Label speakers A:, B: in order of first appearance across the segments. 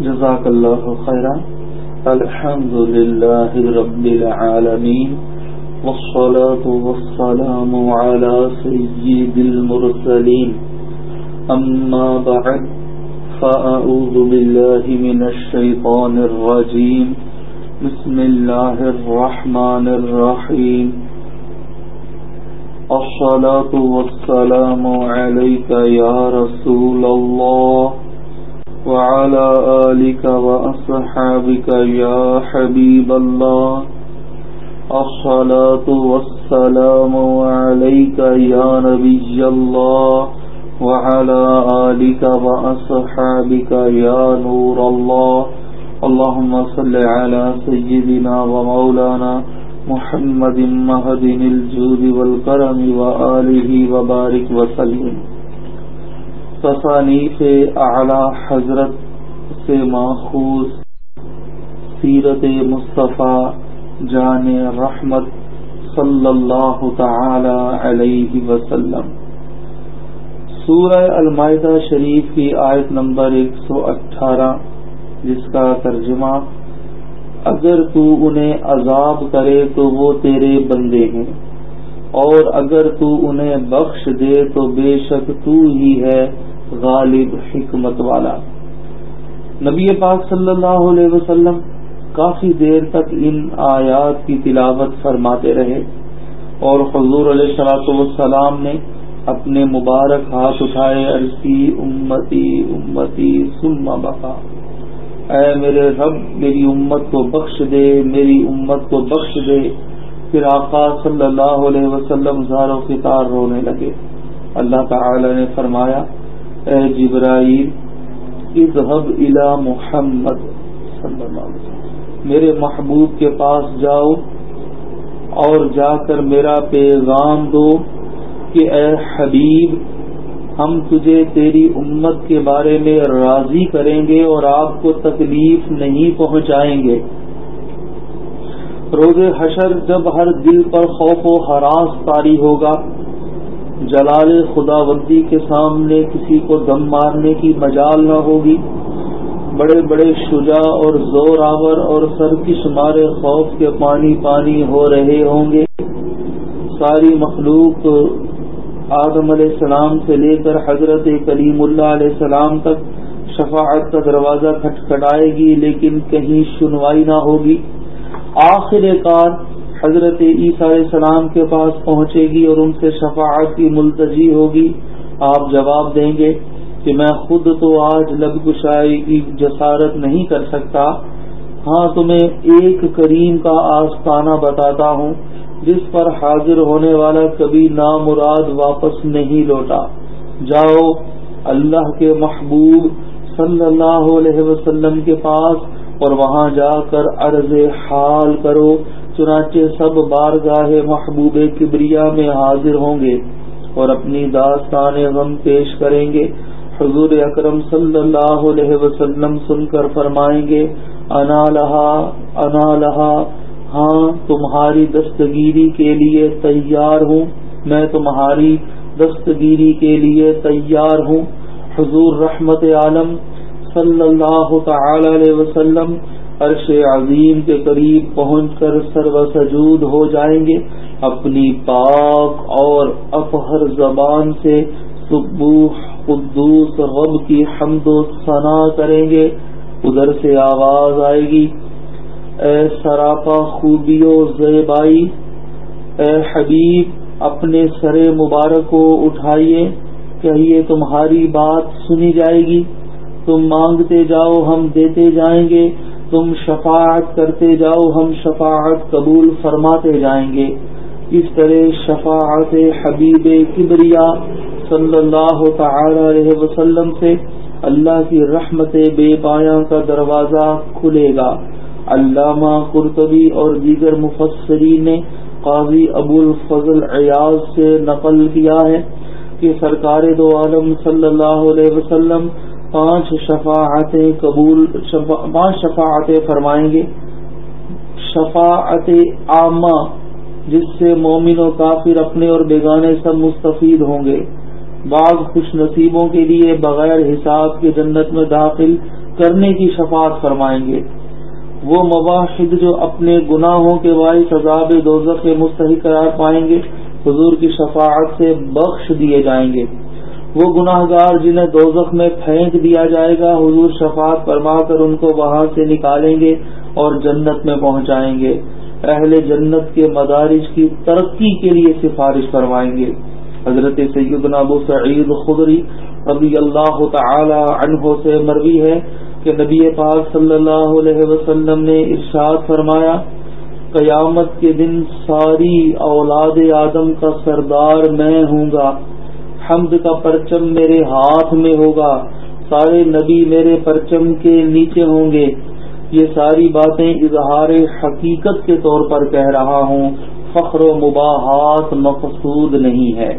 A: جزاک اللہ خیرا۔ الحمد للہ رب العالمین والصلاة والسلام على سيد المرسلين أما بعد فأعوذ بالله من الشيطان الرجيم بسم الله الرحمن الرحيم الصلاة والسلام عليك يا رسول الله وعلى آلك وأصحابك يا حبيب الله. الصلاة والسلام عليك يا نبي الله. وعلى آلك وأصحابك يا نور الله. اللهم صل على سيدنا ومولانا محمد مهد الجود والكرم وآله وبارك وسلم. تصانیف اعلی حضرت سے ماخوذ، سیرت مصطفیٰ جان رحمت صلی اللہ تعالی علیہ وسلم۔ سورہ المائدہ شریف کی آیت نمبر ایک سو اٹھارہ، جس کا ترجمہ، اگر تو انہیں عذاب کرے تو وہ تیرے بندے ہیں، اور اگر تو انہیں بخش دے تو بے شک تو ہی ہے غالب حکمت والا۔ نبی پاک صلی اللہ علیہ وسلم کافی دیر تک ان آیات کی تلاوت فرماتے رہے اور حضور علیہ صلاحت والسلام نے اپنے مبارک ہاتھ اٹھائے عرصی امتی امتی سما بقا۔ اے میرے رب، میری امت کو بخش دے، میری امت کو بخش دے۔ پھر آقا صلی اللہ علیہ وسلم زار و فطار رونے لگے۔ اللہ تعالی نے فرمایا اے جبرائیل، اذهب الى محمد صلی اللہ علیہ وسلم۔ میرے محبوب کے پاس جاؤ اور جا کر میرا پیغام دو کہ اے حبیب، ہم تجھے تیری امت کے بارے میں راضی کریں گے اور آپ کو تکلیف نہیں پہنچائیں گے۔ روز حشر جب ہر دل پر خوف و حراس تاری ہوگا جلال خدا ودی کے سامنے کسی کو دم مارنے کی مجال نہ ہوگی۔ بڑے بڑے شجا اور زور آور اور سر کی شمارے خوف کے پانی پانی ہو رہے ہوں گے۔ ساری مخلوق آدم علیہ السلام سے لے کر حضرت کلیم اللہ علیہ السلام تک شفاعت کا دروازہ کھٹکھٹائے گی، لیکن کہیں سنوائی نہ ہوگی۔ آخر کار حضرت عیسیٰ علیہ السلام کے پاس پہنچے گی اور ان سے شفاعت کی ملتجی ہوگی، آپ جواب دیں گے کہ میں خود تو آج لب گشائی کی جسارت نہیں کر سکتا۔ ہاں تمہیں ایک کریم کا آستانہ بتاتا ہوں، جس پر حاضر ہونے والا کبھی نامراد واپس نہیں لوٹا۔ جاؤ، اللہ کے محبوب صلی اللہ علیہ وسلم کے پاس اور وہاں جا کر عرض حال کرو، چنانچہ سب بارگاہ محبوب کبریا میں حاضر ہوں گے اور اپنی داستان غم پیش کریں گے۔ حضور اکرم صلی اللہ علیہ وسلم سن کر فرمائیں گے، انا لہا انا لہا ہاں تمہاری دستگیری کے لیے تیار ہوں۔ میں تمہاری دستگیری کے لیے تیار ہوں۔ حضور رحمت عالم صلی اللہ تعالی علیہ وسلم عرش عظیم کے قریب پہنچ کر سرو سجود ہو جائیں گے، اپنی پاک اور اپہر زبان سے سبوح قدوس رب کی حمد و ثنا کریں گے۔ ادھر سے آواز آئے گی، اے سراپا خوبی و زیبائی، اے حبیب، اپنے سر مبارک کو اٹھائیے، کہیے تمہاری بات سنی جائے گی۔ تم مانگتے جاؤ ہم دیتے جائیں گے، تم شفاعت کرتے جاؤ ہم شفاعت قبول فرماتے جائیں گے۔ اس طرح شفاعت حبیب کبریا صلی اللہ تعالی علیہ وسلم سے اللہ کی رحمت بے پایا کا دروازہ کھلے گا۔ علامہ قرطبی اور دیگر مفسرین نے قاضی ابو الفضل ایاز سے نقل کیا ہے کہ سرکار دو عالم صلی اللہ علیہ وسلم پانچ شفاعتیں قبول، شفا، پانچ شفاعتیں فرمائیں گے۔ شفاعت عامہ، جس سے مومن و کافر اپنے اور بیگانے سب مستفید ہوں گے۔ بعض خوش نصیبوں کے لیے بغیر حساب کے جنت میں داخل کرنے کی شفاعت فرمائیں گے۔ وہ مباحد جو اپنے گناہوں کے باعث عذاب دوزخ کے مستحق قرار پائیں گے، حضور کی شفاعت سے بخش دیے جائیں گے۔ وہ گناہ گار جنہیں دوزخ میں پھینک دیا جائے گا، حضور شفاعت فرما کر ان کو وہاں سے نکالیں گے اور جنت میں پہنچائیں گے۔ اہل جنت کے مدارج کی ترقی کے لیے سفارش فرمائیں گے۔ حضرت سیدنا ابو سعید خدری رضی اللہ تعالی عنہ سے مروی ہے کہ نبی پاک صلی اللہ علیہ وسلم نے ارشاد فرمایا، قیامت کے دن ساری اولاد آدم کا سردار میں ہوں گا۔ حمد کا پرچم میرے ہاتھ میں ہوگا۔ سارے نبی میرے پرچم کے نیچے ہوں گے۔ یہ ساری باتیں اظہار حقیقت کے طور پر کہہ رہا ہوں۔ فخر و مباحات مقصود نہیں ہے۔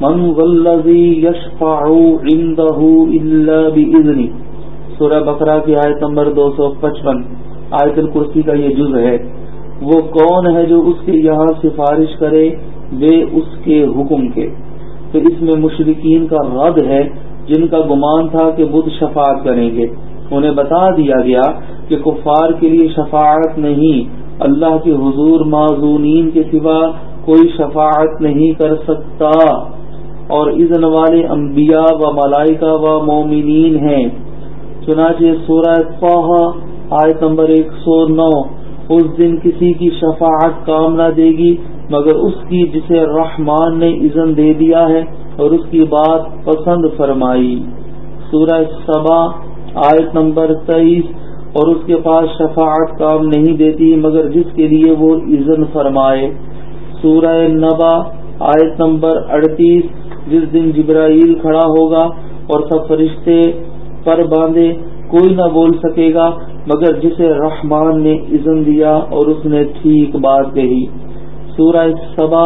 A: من یشفع الا باذنی سورہ بقرہ کی آیت نمبر دو سو پچپن۔ آیت الکرسی کا یہ جز ہے۔ وہ کون ہے جو اس کے یہاں سفارش کرے؟ بے اس کے حکم کے۔ تو اس میں مشرقین کا رد ہے، جن کا گمان تھا کہ بدھ شفاعت کریں گے۔ انہیں بتا دیا گیا کہ کفار کے لیے شفاعت نہیں، اللہ کے حضور معذونین کے سوا کوئی شفاعت نہیں کر سکتا۔ اور اذن والے انبیاء و ملائکہ و مومنین ہیں۔ چنانچہ سورہ آیت نمبر ایک سو نو، اس دن کسی کی شفاعت کام نہ دے گی مگر اس کی جسے رحمان نے اذن دے دیا ہے اور اس کی بات پسند فرمائی۔ سورہ سبا، آیت نمبر تیئیس اور اس کے پاس شفاعت کام نہیں دیتی، مگر جس کے لیے وہ اذن فرمائے۔ سورہ نبا، آیت نمبر اڑتیس، جس دن جبرائیل کھڑا ہوگا اور سب فرشتے پر باندھے، کوئی نہ بول سکے گا، مگر جسے رحمان نے اذن دیا اور اس نے ٹھیک بات کہی۔ سورہ سبا،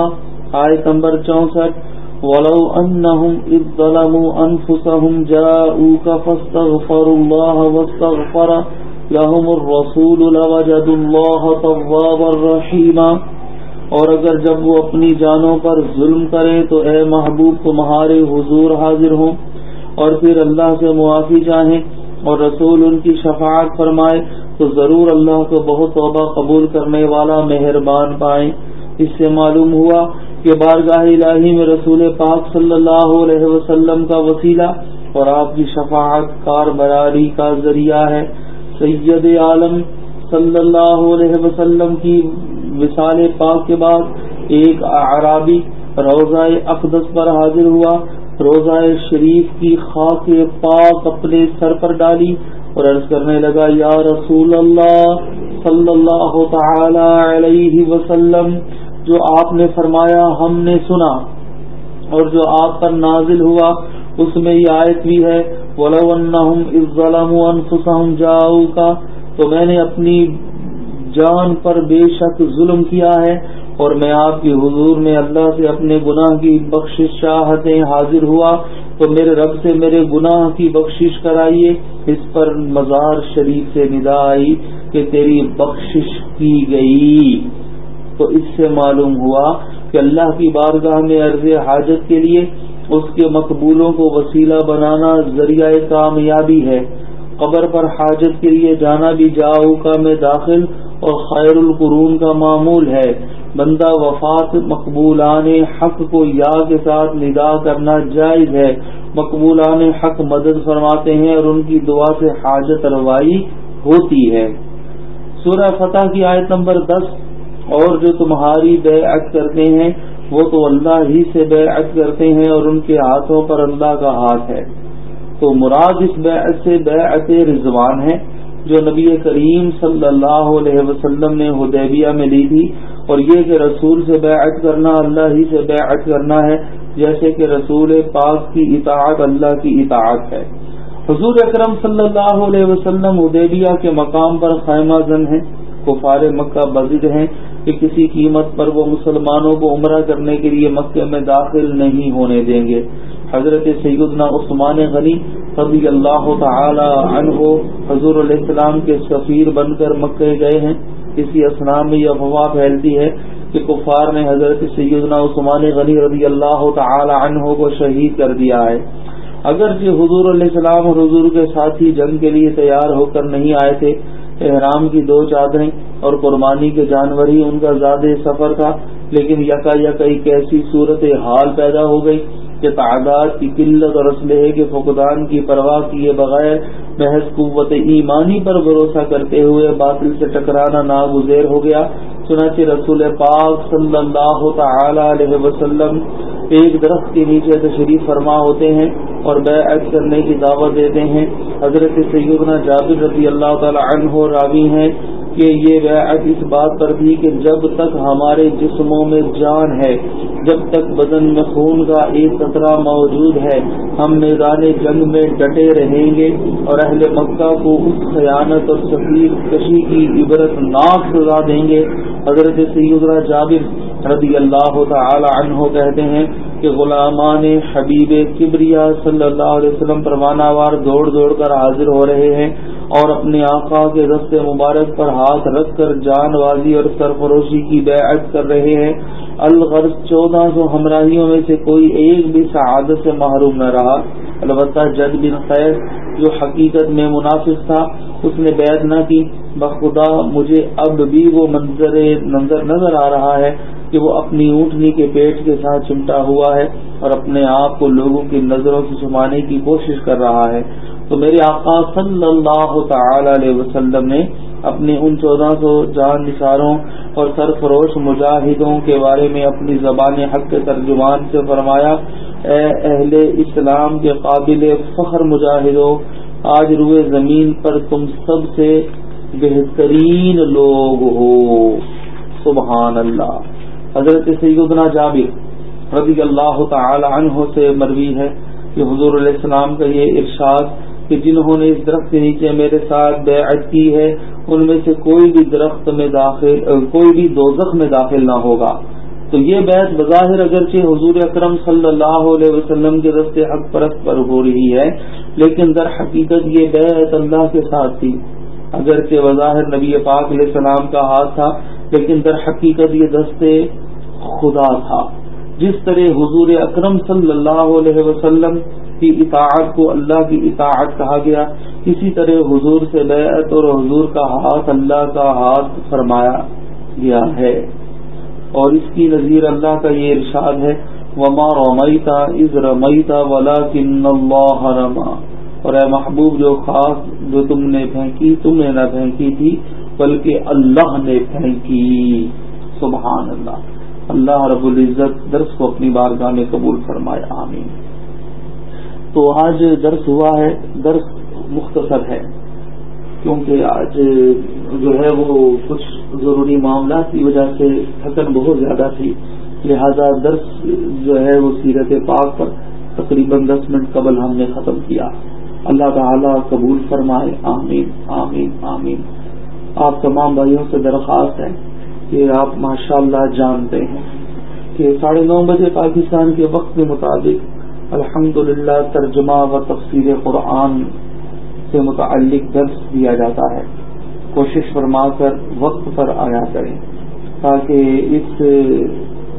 A: آیت نمبر چونسٹھ، ولو انہم اذ ظلموا انفسهم جاؤوك فاستغفروا الله واستغفر لهم الرسول لوجدوا الله توابا رحیما اور اگر جب وہ اپنی جانوں پر ظلم کریں تو اے محبوب تمہارے حضور حاضر ہوں۔ اور پھر اللہ سے معافی چاہیں اور رسول ان کی شفاعت فرمائے تو ضرور اللہ کو بہت توبہ قبول کرنے والا مہربان پائیں۔ اس سے معلوم ہوا کہ بارگاہ الہی میں رسول پاک صلی اللہ علیہ وسلم کا وسیلہ اور آپ کی شفاعت کار براری کا ذریعہ ہے۔ سید عالم صلی اللہ علیہ وسلم کی وصال پاک کے بعد ایک عرابی روزہ اقدس پر حاضر ہوا۔ روزہ شریف کی خاک پاک اپنے سر پر ڈالی اور عرض کرنے لگا، یا رسول اللہ صلی اللہ تعالی علیہ وسلم جو آپ نے فرمایا ہم نے سنا اور جو آپ پر نازل ہوا، اس میں یہ آیت بھی ہے جاؤ کا تو میں نے اپنی جان پر بے شک ظلم کیا ہے اور میں آپ کی حضور میں اللہ سے اپنے گناہ کی بخشش چاہتے حاضر ہوا، تو میرے رب سے میرے گناہ کی بخشش کرائیے۔ اس پر مزار شریف سے ندا آئی کہ تیری بخشش کی گئی۔ تو اس سے معلوم ہوا کہ اللہ کی بارگاہ میں عرض حاجت کے لیے اس کے مقبولوں کو وسیلہ بنانا ذریعہ کامیابی ہے۔ قبر پر حاجت کے لیے جانا بھی جاؤ کا میں داخل اور خیر القرون کا معمول ہے۔ بندہ وفات مقبولان حق کو یا کے ساتھ ندا کرنا جائز ہے۔ مقبولان حق مدد فرماتے ہیں اور ان کی دعا سے حاجت روائی ہوتی ہے۔ سورہ فتح کی آیت نمبر دس اور جو تمہاری بیعت کرتے ہیں، وہ تو اللہ ہی سے بیعت کرتے ہیں اور ان کے ہاتھوں پر اللہ کا ہاتھ ہے۔ تو مراد اس بیعت سے بیعت رضوان ہے، جو نبی کریم صلی اللہ علیہ وسلم نے حدیبیہ میں لی تھی۔ اور یہ کہ رسول سے بیعت کرنا اللہ ہی سے بیعت کرنا ہے، جیسے کہ رسول پاک کی اطاعت اللہ کی اطاعت ہے۔ حضور اکرم صلی اللہ علیہ وسلم حدیبیہ کے مقام پر خیمہ زن ہیں، کفار مکہ بزد ہیں۔ کہ کسی قیمت پر وہ مسلمانوں کو عمرہ کرنے کے لیے مکے میں داخل نہیں ہونے دیں گے۔ حضرت سیدنا عثمان غنی رضی اللہ تعالی عنہ حضور علیہ السلام کے سفیر بن کر مکے گئے ہیں۔ کسی اسلام میں یہ افواہ پھیلتی ہے کہ کفار نے حضرت سیدنا عثمان غنی رضی اللہ تعالی عنہ کو شہید کر دیا ہے۔ اگرچہ حضور علیہ السلام اور حضور کے ساتھی جنگ کے لیے تیار ہو کر نہیں آئے تھے، احرام کی دو چادریں اور قربانی کے جانور ہی ان کا زیادہ سفر تھا۔ لیکن یکا یک ایک ایسی صورت حال پیدا ہو گئی کہ تعداد کی قلت اور اسلحے کے فقدان کی پرواہ کیے بغیر محض قوت ایمانی پر بھروسہ کرتے ہوئے باطل سے ٹکرانا ناگزیر ہو گیا۔ چنانچہ رسول پاک صلی اللہ تعالی علیہ وسلم ایک درخت کے نیچے تشریف فرما ہوتے ہیں اور بیعت کرنے کی دعوت دیتے ہیں۔ حضرت سیدنا جابر رضی اللہ تعالی عنہ راوی ہیں۔ کہ یہ بیعت اس بات پر بھی کہ جب تک ہمارے جسموں میں جان ہے، جب تک بدن میں خون کا ایک قطرہ موجود ہے، ہم میدان جنگ میں ڈٹے رہیں گے اور اہل مکہ کو اس خیانت اور سفیر کشی کی عبرت ناک سزا دیں گے۔ حضرت سیدنا جابر رضی اللہ تعالی عنہ کہتے ہیں کہ غلامان حبیب کبریا صلی اللہ علیہ وسلم پروانہ وار دوڑ دوڑ کر حاضر ہو رہے ہیں اور اپنے آقا کے رست مبارک پر ہاتھ رکھ کر جان بازی اور سرفروشی کی بیعت کر رہے ہیں۔ الغرض چودہ سو ہمراہیوں میں سے کوئی ایک بھی سعادت سے محروم نہ رہا۔ البتہ جد بن خیر جو حقیقت میں منافق تھا، اس نے بیعت نہ کی۔ بخدا مجھے اب بھی وہ منظر نظر نظر آ رہا ہے کہ وہ اپنی اونٹنی کے پیٹ کے ساتھ چمٹا ہوا ہے اور اپنے آپ کو لوگوں کی نظروں سے چھپانے کی کوشش کر رہا ہے۔ تو میرے آقا صلی اللہ تعالی علیہ وسلم نے اپنے ان چودہ سو جان نثاروں اور سرفروش مجاہدوں کے بارے میں اپنی زبان حق کے ترجمان سے فرمایا، اے اہل اسلام کے قابل فخر مجاہدوں، آج روئے زمین پر تم سب سے بہترین لوگ ہو۔ سبحان اللہ۔ حضرت سیدنا جابر رضی اللہ تعالی عنہ سے مروی ہے کہ حضور علیہ السلام کا یہ ارشاد کہ جنہوں نے اس درخت کے نیچے میرے ساتھ بیعت کی ہے، ان میں سے کوئی بھی درخت میں داخل، کوئی بھی دوزخ میں داخل نہ ہوگا۔ تو یہ بیعت بظاہر اگرچہ حضور اکرم صلی اللہ علیہ وسلم کے رست حق پرست پر ہو رہی ہے، لیکن در حقیقت یہ بیعت اللہ کے ساتھ تھی۔ اگرچہ بظاہر نبی پاک علیہ السلام کا ہاتھ تھا، لیکن در حقیقت یہ دستے خدا تھا۔ جس طرح حضور اکرم صلی اللہ علیہ وسلم کی اطاعت کو اللہ کی اطاعت کہا گیا، اسی طرح حضور سے بیعت اور حضور کا ہاتھ اللہ کا ہاتھ فرمایا گیا ہے۔ اور اس کی نظیر اللہ کا یہ ارشاد ہے، وما رومیتا از رمیتا ولا کن اللہ رما اور اے محبوب جو خاص جو تم نے پھینکی تم نے نہ پھینکی تھی، بلکہ اللہ نے پھینکی۔ سبحان اللہ۔ اللہ رب العزت درس کو اپنی بارگاہ میں قبول فرمائے، آمین۔ تو آج درس ہوا ہے، درس مختصر ہے۔ کیونکہ آج جو ہے وہ کچھ ضروری معاملات کی وجہ سے تھکن بہت زیادہ تھی۔ لہذا درس جو ہے وہ سیرت پاک پر تقریباً دس منٹ قبل ہم نے ختم کیا۔ اللہ تعالی قبول فرمائے. آمین آمین آمین. آپ تمام بھائیوں سے درخواست ہے کہ آپ ماشاء اللہ جانتے ہیں کہ ساڑھے نو بجے پاکستان کے وقت کے مطابق الحمد ترجمہ و تفصیل قرآن سے متعلق درس دیا جاتا ہے۔ کوشش فرما کر وقت پر آیا کریں تاکہ اس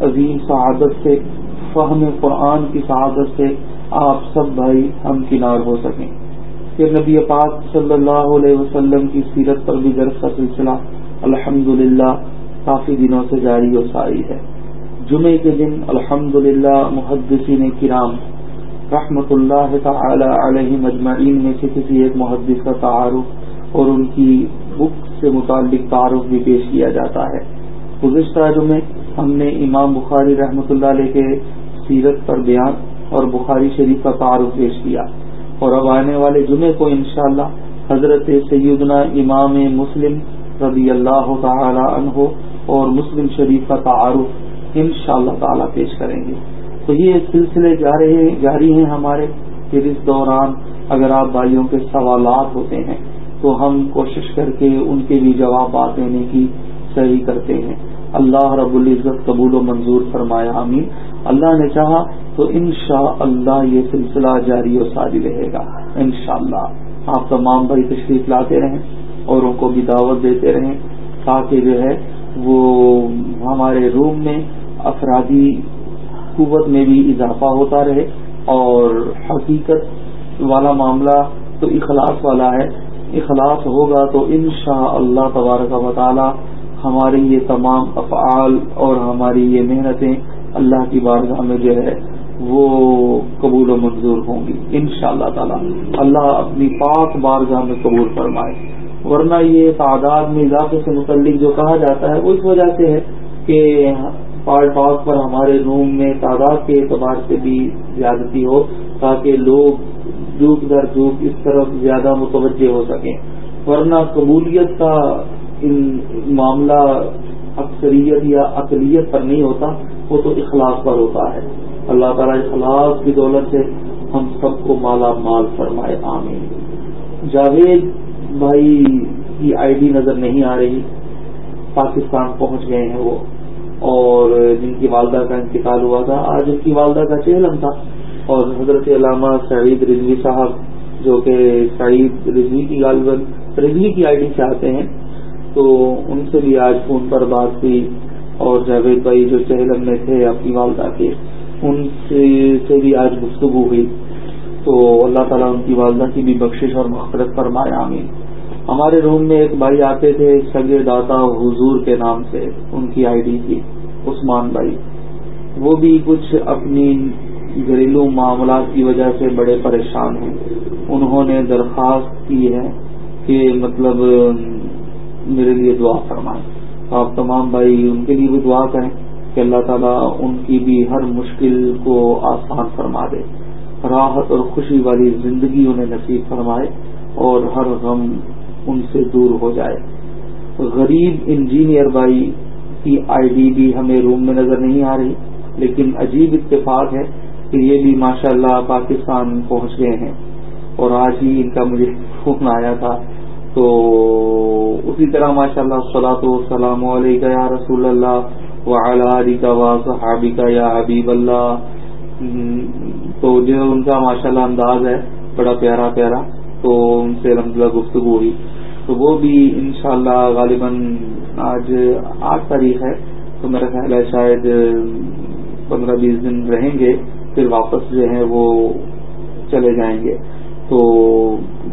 A: عظیم سعادت سے، فہم قرآن کی سعادت سے آپ سب بھائی ہم کنار ہو سکیں۔ کہ نبی پاک صلی اللہ علیہ وسلم کی سیرت پر بھی درس کا سلسلہ الحمد کافی دنوں سے جاری و ساری ہے۔ جمعے کے دن الحمد للہ محدثین کرام رحمت اللہ تعالی علیہ مجمعین میں سے کسی ایک محدث کا تعارف اور ان کی بک سے متعلق تعارف بھی پیش کیا جاتا ہے۔ گزشتہ جمعے ہم نے امام بخاری رحمۃ اللہ علیہ کے سیرت پر بیان اور بخاری شریف کا تعارف پیش کیا اور اب آنے والے جمعے کو انشاءاللہ حضرت سیدنا امام مسلم رضی اللہ تعالی عنہ اور مسلم شریف کا تعارف ان شاء اللہ تعالی پیش کریں گے۔ تو یہ سلسلے جاری ہیں ہمارے پھر اس دوران اگر آپ بھائیوں کے سوالات ہوتے ہیں تو ہم کوشش کر کے ان کے بھی جوابات دینے کی صحیح کرتے ہیں۔ اللہ رب العزت قبول و منظور فرمایا امین اللہ نے چاہا تو ان شاء اللہ یہ سلسلہ جاری و ساری رہے گا۔ ان شاء اللہ آپ تمام بھائی تشریف لاتے رہیں اور ان کو بھی دعوت دیتے رہیں، تاکہ جو ہے وہ ہمارے روم میں افرادی قوت میں بھی اضافہ ہوتا رہے، اور حقیقت والا معاملہ تو اخلاص والا ہے۔ اخلاص ہوگا تو ان شاء اللہ تبارک و تعالی ہماری یہ تمام افعال اور ہماری یہ محنتیں اللہ کی بارگاہ میں جو ہے وہ قبول و منظور ہوں گی ان شاء اللہ تعالی۔ اللہ اپنی پاک بارگاہ میں قبول فرمائے۔ ورنہ یہ تعداد میں اضافے سے متعلق جو کہا جاتا ہے، وہ اس وجہ سے ہے کہ پارٹ ٹاک پر ہمارے روم میں تعداد کے اعتبار سے بھی زیادتی ہو تاکہ لوگ جھوک در جھوک اس طرف زیادہ متوجہ ہو سکیں۔ ورنہ قبولیت کا معاملہ اکثریت یا اقلیت پر نہیں ہوتا، وہ تو اخلاص پر ہوتا ہے۔ اللہ تعالیٰ اخلاص کی دولت سے ہم سب کو مالا مال فرمائے، آمین۔ جاوید بھائی کی آئی ڈی نظر نہیں آ رہی۔ پاکستان پہنچ گئے ہیں وہ۔ اور جن کی والدہ کا انتقال ہوا تھا، آج ان کی والدہ کا چہلم تھا۔ اور حضرت علامہ سعید رضوی صاحب، جو کہ سعید رضوی کی غالباً رضوی کی آئی ڈی سے آتے ہیں تو ان سے بھی آج فون پر بات ہوئی اور جاوید بھائی جو چہلم میں تھے، اپنی والدہ کے، ان سے بھی آج گفتگو ہوئی۔ تو اللہ تعالیٰ ان کی والدہ کی بھی بخشش اور مختلف فرمائے، آمین۔ ہمارے روم میں ایک بھائی آتے تھے سگے داتا حضور کے نام سے، ان کی آئی ڈی تھی عثمان بھائی۔ وہ بھی کچھ اپنی گھریلو معاملات کی وجہ سے بڑے پریشان ہیں۔ انہوں نے درخواست کی ہے کہ مطلب میرے لیے دعا فرمائیں آپ تمام بھائی ان کے لیے بھی دعا کریں کہ اللہ تعالیٰ ان کی بھی ہر مشکل کو آسان فرما دے۔ راحت اور خوشی والی زندگی انہیں نصیب فرمائے اور ہر غم ان سے دور ہو جائے۔ غریب انجینئر بھائی کی آئی ڈی بھی ہمیں روم میں نظر نہیں آ رہی، لیکن عجیب اتفاق ہے کہ یہ بھی ماشاء اللہ پاکستان پہنچ گئے ہیں۔ اور آج ہی ان کا مجھے فون آیا تھا تو اسی طرح ماشاء اللہ صلاح تو السلام علیکم رسول اللہ علی کا وا صحابی کا یا حبیب اللہ. تو جو ان کا ماشاء اللہ انداز ہے، بڑا پیارا پیارا، تو ان سے الحمد للہ گفتگو ہوئی. تو وہ بھی انشاءاللہ شاء غالباً آج آٹھ تاریخ ہے، تو میرا خیال ہے شاید پندرہ بیس دن رہیں گے، پھر واپس جو ہے وہ چلے جائیں گے. تو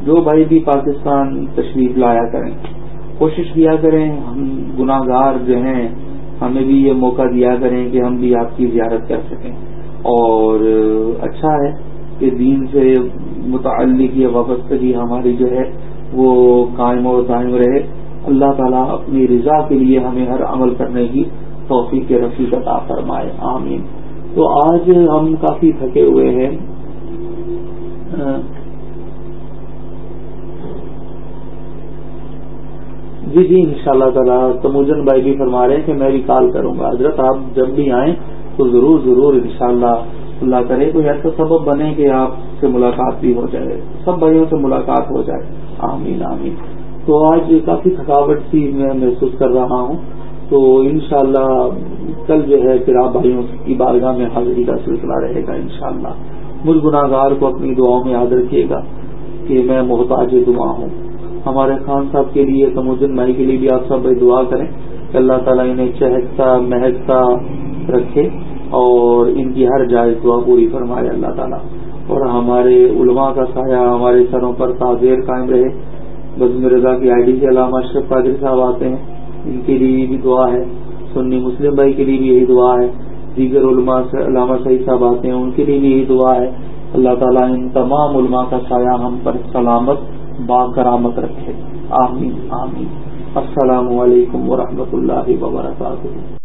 A: جو بھائی بھی پاکستان تشریف لایا کریں، کوشش کیا کریں، ہم گناہ گار جو ہیں، ہمیں بھی یہ موقع دیا کریں کہ ہم بھی آپ کی زیارت کر سکیں۔ اور اچھا ہے کہ دین سے متعلق یہ وابستگی ہماری جو ہے وہ قائم و دائم رہے۔ اللہ تعالیٰ اپنی رضا کے لیے ہمیں ہر عمل کرنے کی توفیق رفیق عطا فرمائے۔ آمین۔ تو آج ہم کافی تھکے ہوئے ہیں۔ جی جی ان شاء اللہ تعالیٰ، تموجن بھائی بھی فرما رہے ہیں کہ میں بھی کال کروں گا۔ حضرت، آپ جب بھی آئیں تو ضرور ضرور ان شاء اللہ اللہ کرے، کوئی ایسا سبب بنے کہ آپ سے ملاقات بھی ہو جائے، سب بھائیوں سے ملاقات ہو جائے۔ آمین آمین۔ تو آج کافی تھکاوٹ سی میں محسوس کر رہا ہوں۔ تو انشاءاللہ کل جو ہے پھر آپ بھائیوں کی بارگاہ میں حاضری کا سلسلہ رہے گا انشاءاللہ۔ مجھ گناہ گار کو اپنی دعاؤں میں یاد رکھیے گا کہ میں محتاج دعا ہوں۔ ہمارے خان صاحب کے لیے تموجن بھائی کے لیے بھی آپ سب دعا کریں کہ اللہ تعالیٰ انہیں چہکتا، مہکتا رکھے اور ان کی ہر جائز دعا پوری فرمائے اللہ تعالیٰ۔ اور ہمارے علماء کا سایہ ہمارے سروں پر تعزیر قائم رہے۔ بزم رضا کی آئی ڈی سے علامہ اشرف قادر صاحب آتے ہیں۔ ان کے لیے بھی دعا ہے۔ سنی مسلم بھائی کے لیے بھی یہی دعا ہے۔ دیگر علماء علامہ سعید صاحب آتے ہیں، ان کے لیے بھی یہی دعا ہے۔ اللہ تعالیٰ ان تمام علماء کا سایہ ہم پر سلامت با کرامت رکھے۔ آمین آمین۔ السلام علیکم ورحمۃ اللہ وبرکاتہ۔